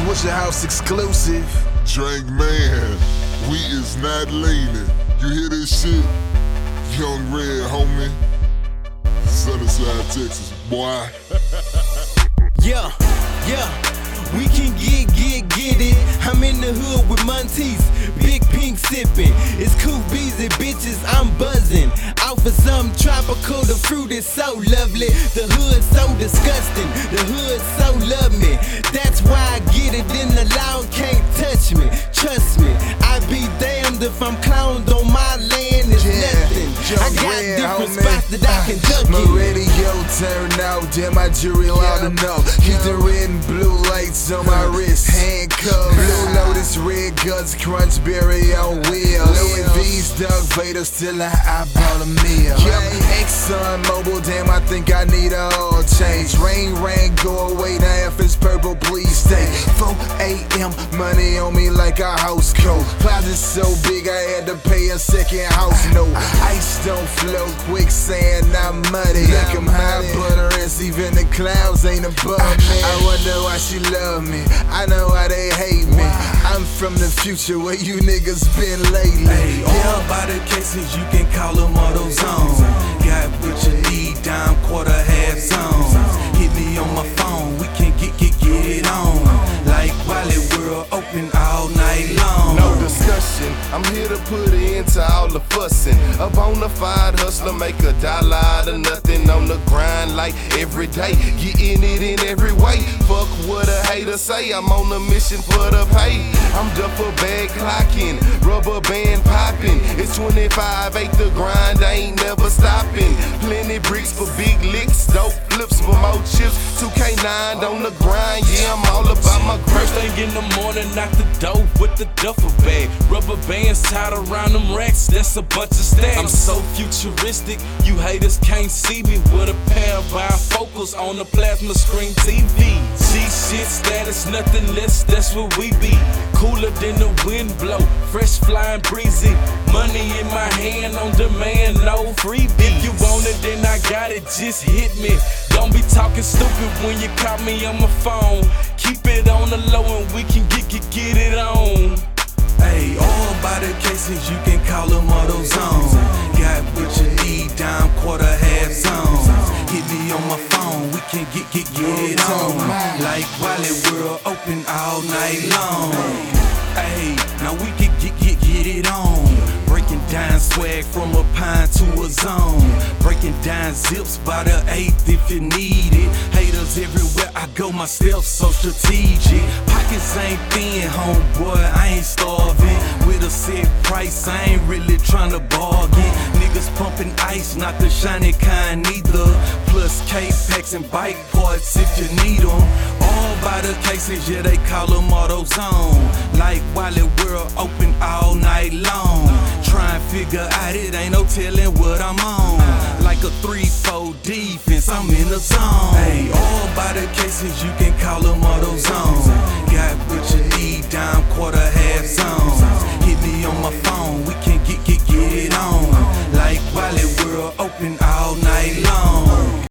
Swishahouse exclusive. Drink man, we is not leaning. You hear this shit? Young Red, homie. Sunnyside, Texas, boy. Yeah, yeah. We can get, get, get it. I'm in the hood with Montees, big pink sipping. It's cool and bitches, I'm buzzing. For some tropical, the fruit is so lovely. The hood so disgusting, the hood so love me. That's why I get it in the law can't touch me. Trust me, I'd be damned if I'm clowned on my land. It's nothing. I got Red, different homie. spots that I can duck radio turn out, damn my jewelry loud enough. Keep the red and blue lights on my wrist, handcuffs. Blue Lotus, red guts, crunch berry on wheels. Louis V's, Doug Vader, still I eyeball a meal. Yup, Exxon Mobil, damn I think I need a oil change. Rain, rain, go away now if it's purple, please stay. 4 a.m. money on me like a house coat. Closet so big I had to pay a second house note. Ice don't flow, quicksand not muddy. Look, I'm high butterous, even the clouds ain't above me. I wonder why she love me. I know why they hate me. I'm from the future, where you niggas been lately. Hey, all by the cases, you can call them auto zone. Got what you need, dime, quarter, half zones. Hit me on my phone, we can get, get, get it on. Like Wally World, open all night long. No discussion, I'm here to put an end to all the fussing. A bona fide hustler, make a dollar out of nothing on the grind like every day. Getting it in every way. Fuck what a hater say, I'm on a mission for the pay. I'm duffel bag clocking, rubber band. It's 25, ain't the grind, I ain't never stopping. Plenty bricks for big licks, dope flips for more chips. 2K9 on the grind, yeah, I'm all about my First thing in the morning, knock the dope with the duffel bag. Rubber bands tied around them racks, that's a bunch of stacks. I'm so futuristic, you haters can't see me with a pair of bifocals on the plasma screen TV. G shit status, nothing less, that's what we be. Cooler than the wind blow, fresh flying breezy. Money in my hand on demand, no freebie. If you want it, then I got it, just hit me. Don't be talking stupid when you call me on my phone. Keep it on the low and we can get get, get it on. Hey, all by the cases you can call them auto all night long. Hey, now we can get get get it on. Breaking down swag from a pine to a zone. Breaking down zips by the eighth if you need it. Haters everywhere I go, my steps so strategic. Pockets ain't thin, homeboy, I ain't starving. With a set price, I ain't really trying to bargain. Niggas pumping ice, not the shiny kind either. Plus K packs and bike parts if you need them. Cases, yeah, they call them auto zone. Like Wally World, open all night long. Try and figure out it ain't no telling what I'm on. Like a 3-4 defense, I'm in the zone. Hey, all by the cases, you